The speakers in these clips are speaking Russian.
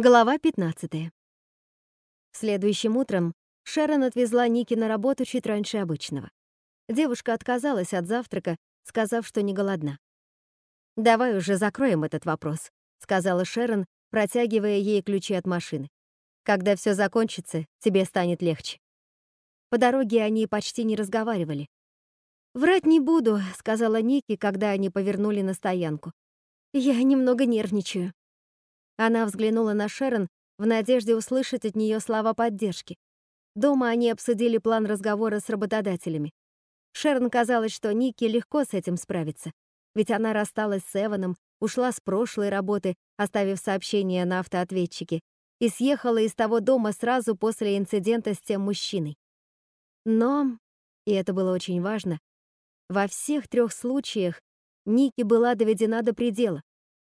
Глава 15. Следующим утром Шерон отвезла Ники на работу чуть раньше обычного. Девушка отказалась от завтрака, сказав, что не голодна. «Давай уже закроем этот вопрос», — сказала Шерон, протягивая ей ключи от машины. «Когда все закончится, тебе станет легче». По дороге они почти не разговаривали. «Врать не буду», — сказала Ники, когда они повернули на стоянку. «Я немного нервничаю». Она взглянула на Шерон в надежде услышать от нее слова поддержки. Дома они обсудили план разговора с работодателями. Шерон казалось, что Ники легко с этим справится, ведь она рассталась с Эваном, ушла с прошлой работы, оставив сообщение на автоответчике, и съехала из того дома сразу после инцидента с тем мужчиной. Но, и это было очень важно, во всех трех случаях Ники была доведена до предела.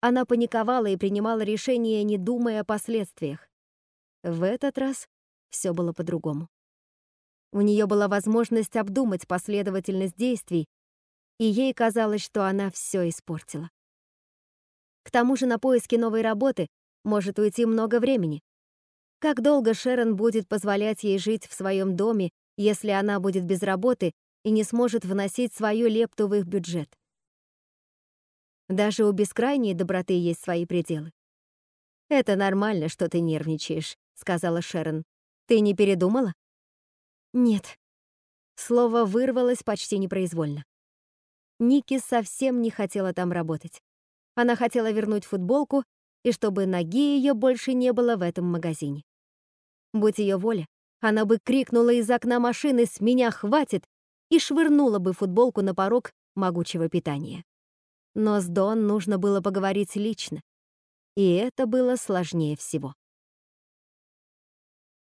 Она паниковала и принимала решения, не думая о последствиях. В этот раз все было по-другому. У нее была возможность обдумать последовательность действий, и ей казалось, что она все испортила. К тому же на поиски новой работы может уйти много времени. Как долго Шерон будет позволять ей жить в своем доме, если она будет без работы и не сможет вносить свою лепту в их бюджет? Даже у бескрайней доброты есть свои пределы. «Это нормально, что ты нервничаешь», — сказала Шерон. «Ты не передумала?» «Нет». Слово вырвалось почти непроизвольно. Ники совсем не хотела там работать. Она хотела вернуть футболку и чтобы ноги ее больше не было в этом магазине. Будь ее воля, она бы крикнула из окна машины «С меня хватит!» и швырнула бы футболку на порог могучего питания. Но с Дон нужно было поговорить лично. И это было сложнее всего.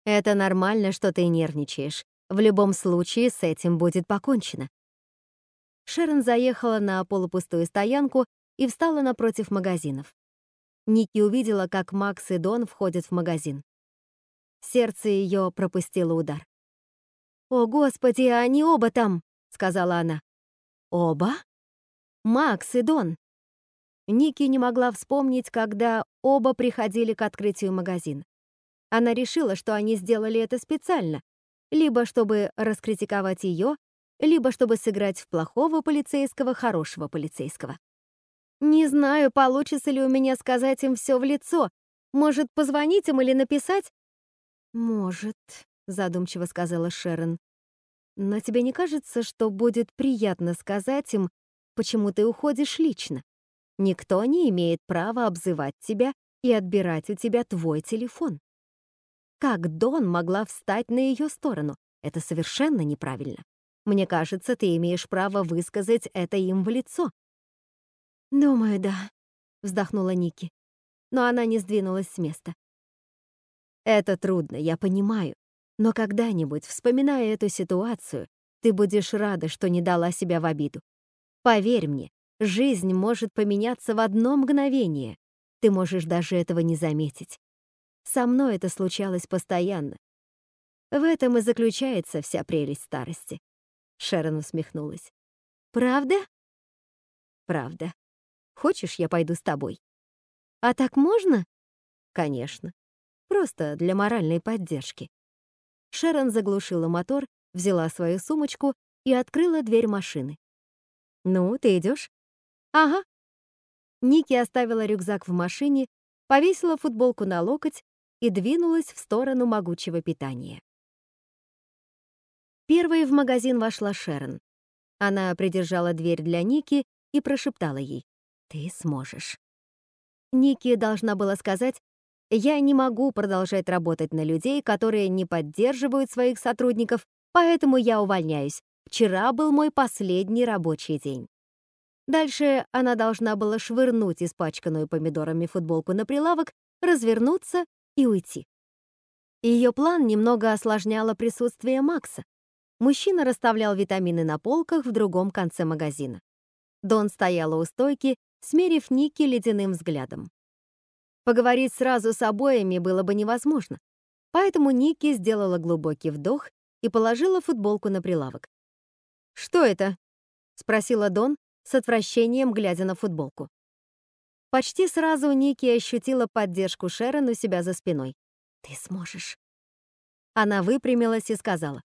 «Это нормально, что ты нервничаешь. В любом случае с этим будет покончено». Шерон заехала на полупустую стоянку и встала напротив магазинов. Ники увидела, как Макс и Дон входят в магазин. Сердце ее пропустило удар. «О, Господи, они оба там!» — сказала она. «Оба?» Макс и Дон. Ники не могла вспомнить, когда оба приходили к открытию магазина. Она решила, что они сделали это специально, либо чтобы раскритиковать ее, либо чтобы сыграть в плохого полицейского хорошего полицейского. Не знаю, получится ли у меня сказать им все в лицо. Может, позвонить им или написать? Может, задумчиво сказала Шерон. Но тебе не кажется, что будет приятно сказать им, почему ты уходишь лично. Никто не имеет права обзывать тебя и отбирать у тебя твой телефон. Как Дон могла встать на ее сторону? Это совершенно неправильно. Мне кажется, ты имеешь право высказать это им в лицо. «Думаю, да», — вздохнула Ники. Но она не сдвинулась с места. «Это трудно, я понимаю. Но когда-нибудь, вспоминая эту ситуацию, ты будешь рада, что не дала себя в обиду. Поверь мне, жизнь может поменяться в одно мгновение. Ты можешь даже этого не заметить. Со мной это случалось постоянно. В этом и заключается вся прелесть старости. Шерон усмехнулась. Правда? Правда. Хочешь, я пойду с тобой? А так можно? Конечно. Просто для моральной поддержки. Шерон заглушила мотор, взяла свою сумочку и открыла дверь машины. «Ну, ты идешь? «Ага». Ники оставила рюкзак в машине, повесила футболку на локоть и двинулась в сторону могучего питания. Первой в магазин вошла Шерон. Она придержала дверь для Ники и прошептала ей «Ты сможешь». Ники должна была сказать «Я не могу продолжать работать на людей, которые не поддерживают своих сотрудников, поэтому я увольняюсь. Вчера был мой последний рабочий день. Дальше она должна была швырнуть испачканную помидорами футболку на прилавок, развернуться и уйти. Ее план немного осложняло присутствие Макса. Мужчина расставлял витамины на полках в другом конце магазина. Дон стояла у стойки, смерив Ники ледяным взглядом. Поговорить сразу с обоими было бы невозможно, поэтому Ники сделала глубокий вдох и положила футболку на прилавок. «Что это?» — спросила Дон, с отвращением глядя на футболку. Почти сразу Ники ощутила поддержку Шерон у себя за спиной. «Ты сможешь». Она выпрямилась и сказала.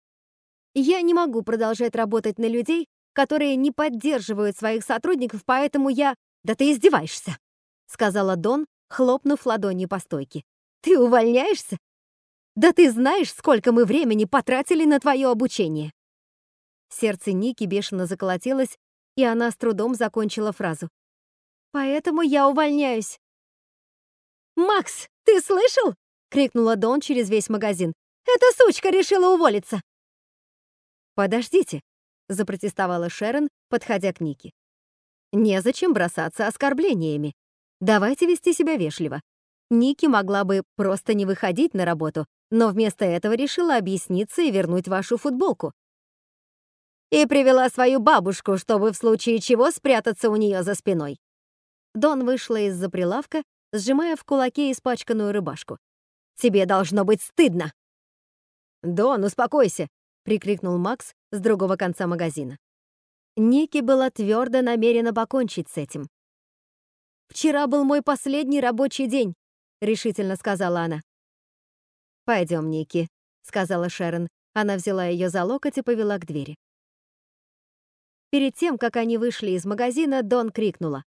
«Я не могу продолжать работать на людей, которые не поддерживают своих сотрудников, поэтому я...» «Да ты издеваешься!» — сказала Дон, хлопнув ладонью по стойке. «Ты увольняешься? Да ты знаешь, сколько мы времени потратили на твое обучение!» Сердце Ники бешено заколотилось, и она с трудом закончила фразу. «Поэтому я увольняюсь». «Макс, ты слышал?» — крикнула Дон через весь магазин. «Эта сучка решила уволиться!» «Подождите», — запротестовала Шерон, подходя к Нике. «Незачем бросаться оскорблениями. Давайте вести себя вежливо. Ники могла бы просто не выходить на работу, но вместо этого решила объясниться и вернуть вашу футболку и привела свою бабушку, чтобы в случае чего спрятаться у нее за спиной. Дон вышла из-за прилавка, сжимая в кулаке испачканную рыбашку. «Тебе должно быть стыдно!» «Дон, успокойся!» — прикрикнул Макс с другого конца магазина. Ники была твердо намерена покончить с этим. «Вчера был мой последний рабочий день», — решительно сказала она. «Пойдем, Ники», — сказала Шерон. Она взяла ее за локоть и повела к двери. Перед тем, как они вышли из магазина, Дон крикнула.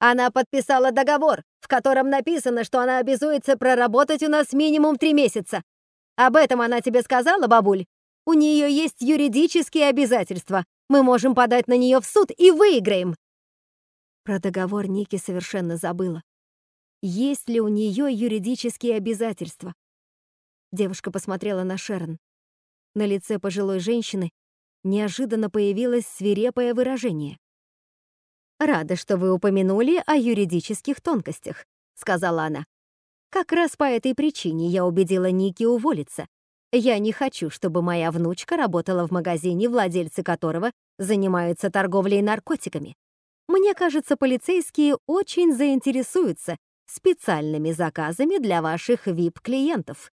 «Она подписала договор, в котором написано, что она обязуется проработать у нас минимум три месяца. Об этом она тебе сказала, бабуль? У нее есть юридические обязательства. Мы можем подать на нее в суд и выиграем!» Про договор Ники совершенно забыла. Есть ли у нее юридические обязательства? Девушка посмотрела на Шерон. На лице пожилой женщины неожиданно появилось свирепое выражение. «Рада, что вы упомянули о юридических тонкостях», — сказала она. «Как раз по этой причине я убедила Ники уволиться. Я не хочу, чтобы моя внучка работала в магазине, владельцы которого занимаются торговлей наркотиками. Мне кажется, полицейские очень заинтересуются специальными заказами для ваших VIP-клиентов».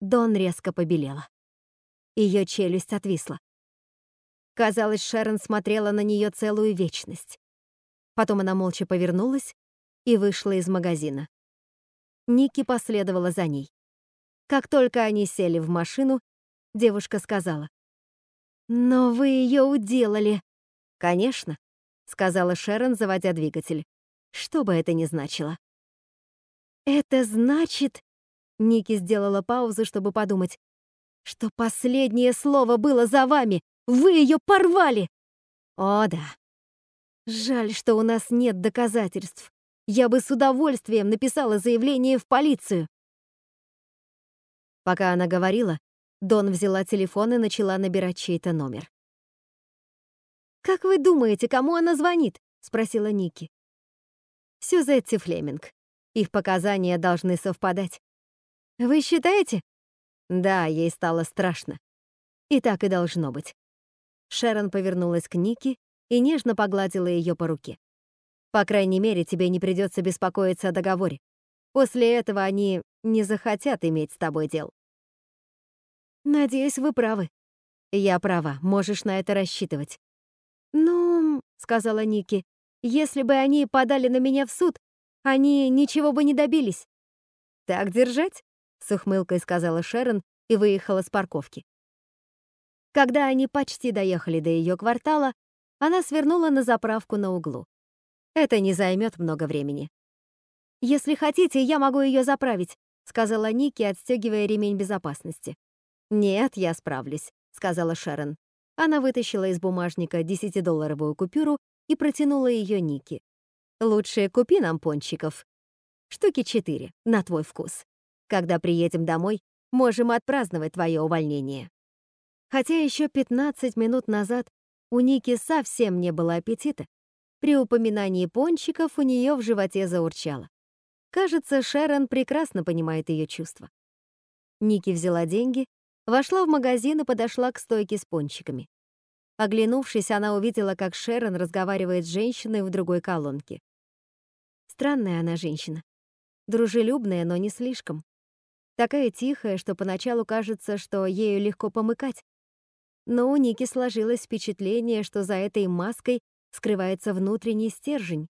Дон резко побелела. Ее челюсть отвисла. Казалось, Шерон смотрела на нее целую вечность. Потом она молча повернулась и вышла из магазина. Ники последовала за ней. Как только они сели в машину, девушка сказала. «Но вы ее уделали». «Конечно», — сказала Шерон, заводя двигатель. «Что бы это ни значило». «Это значит...» Ники сделала паузу, чтобы подумать что последнее слово было за вами. Вы ее порвали. О, да. Жаль, что у нас нет доказательств. Я бы с удовольствием написала заявление в полицию. Пока она говорила, Дон взяла телефон и начала набирать чей-то номер. «Как вы думаете, кому она звонит?» — спросила Ники. «Сюзетти Флеминг. Их показания должны совпадать. Вы считаете?» Да, ей стало страшно. И так и должно быть. Шерон повернулась к Нике и нежно погладила ее по руке. По крайней мере, тебе не придется беспокоиться о договоре. После этого они не захотят иметь с тобой дел. Надеюсь, вы правы. Я права, можешь на это рассчитывать. Ну, сказала Ники, если бы они подали на меня в суд, они ничего бы не добились. Так держать? С ухмылкой сказала Шерон и выехала с парковки. Когда они почти доехали до ее квартала, она свернула на заправку на углу. Это не займет много времени. «Если хотите, я могу ее заправить», — сказала Ники, отстегивая ремень безопасности. «Нет, я справлюсь», — сказала Шерон. Она вытащила из бумажника десятидолларовую купюру и протянула ее Ники. «Лучше купи нам пончиков. Штуки четыре, на твой вкус». Когда приедем домой, можем отпраздновать твое увольнение». Хотя еще 15 минут назад у Ники совсем не было аппетита, при упоминании пончиков у нее в животе заурчало. Кажется, Шерон прекрасно понимает ее чувства. Ники взяла деньги, вошла в магазин и подошла к стойке с пончиками. Оглянувшись, она увидела, как Шерон разговаривает с женщиной в другой колонке. Странная она женщина. Дружелюбная, но не слишком. Такая тихая, что поначалу кажется, что ею легко помыкать. Но у Ники сложилось впечатление, что за этой маской скрывается внутренний стержень.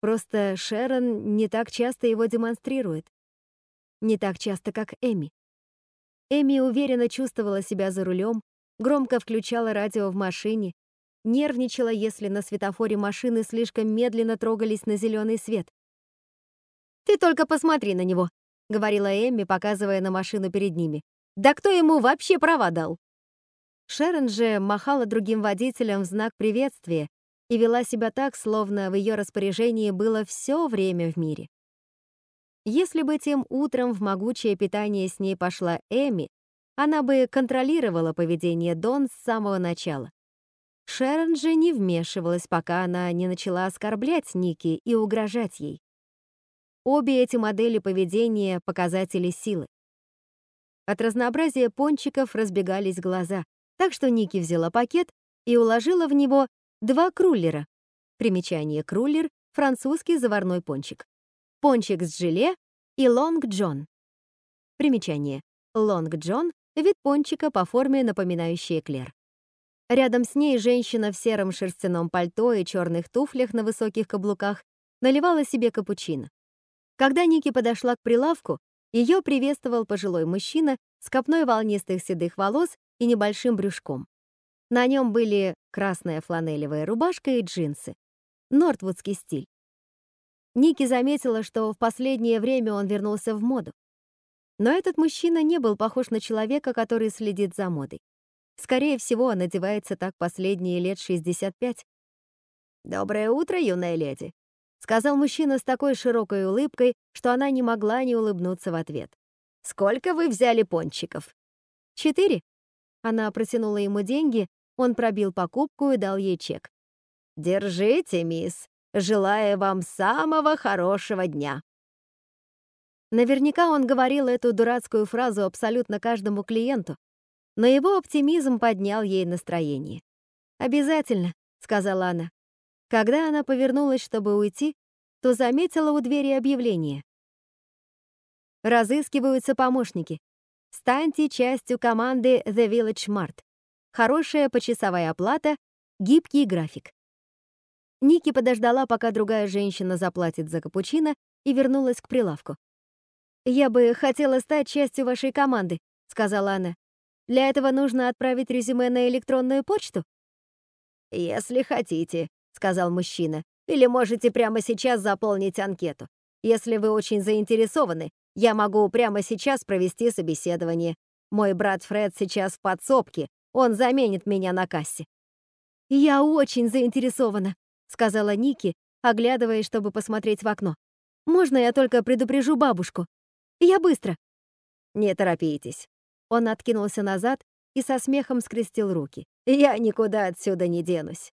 Просто Шерон не так часто его демонстрирует. Не так часто, как Эми. Эми уверенно чувствовала себя за рулем, громко включала радио в машине, нервничала, если на светофоре машины слишком медленно трогались на зеленый свет. «Ты только посмотри на него», — говорила Эмми, показывая на машину перед ними. «Да кто ему вообще права дал?» Шерон же махала другим водителям в знак приветствия и вела себя так, словно в ее распоряжении было все время в мире. Если бы тем утром в могучее питание с ней пошла Эми, она бы контролировала поведение Дон с самого начала. Шерон же не вмешивалась, пока она не начала оскорблять Ники и угрожать ей. Обе эти модели поведения — показатели силы. От разнообразия пончиков разбегались глаза, так что Ники взяла пакет и уложила в него два круллера. Примечание круллер — французский заварной пончик. Пончик с желе и лонг джон. Примечание. Лонг джон — вид пончика по форме, напоминающий эклер. Рядом с ней женщина в сером шерстяном пальто и черных туфлях на высоких каблуках наливала себе капучино. Когда Ники подошла к прилавку, ее приветствовал пожилой мужчина с копной волнистых седых волос и небольшим брюшком. На нем были красная фланелевая рубашка и джинсы. Нортвудский стиль. Ники заметила, что в последнее время он вернулся в моду. Но этот мужчина не был похож на человека, который следит за модой. Скорее всего, он одевается так последние лет 65. «Доброе утро, юная леди», — сказал мужчина с такой широкой улыбкой, что она не могла не улыбнуться в ответ. «Сколько вы взяли пончиков?» «Четыре». Она протянула ему деньги, он пробил покупку и дал ей чек. «Держите, мисс. Желаю вам самого хорошего дня». Наверняка он говорил эту дурацкую фразу абсолютно каждому клиенту, но его оптимизм поднял ей настроение. «Обязательно», — сказала она. Когда она повернулась, чтобы уйти, то заметила у двери объявление. Разыскиваются помощники. Станьте частью команды The Village Mart. Хорошая почасовая оплата, гибкий график. Ники подождала, пока другая женщина заплатит за капучино, и вернулась к прилавку. «Я бы хотела стать частью вашей команды», — сказала она. Для этого нужно отправить резюме на электронную почту? Если хотите, сказал мужчина. Или можете прямо сейчас заполнить анкету. Если вы очень заинтересованы, я могу прямо сейчас провести собеседование. Мой брат Фред сейчас в подсобке. Он заменит меня на кассе. Я очень заинтересована, сказала Ники, оглядываясь, чтобы посмотреть в окно. Можно я только предупрежу бабушку? Я быстро. Не торопитесь. Он откинулся назад и со смехом скрестил руки. «Я никуда отсюда не денусь.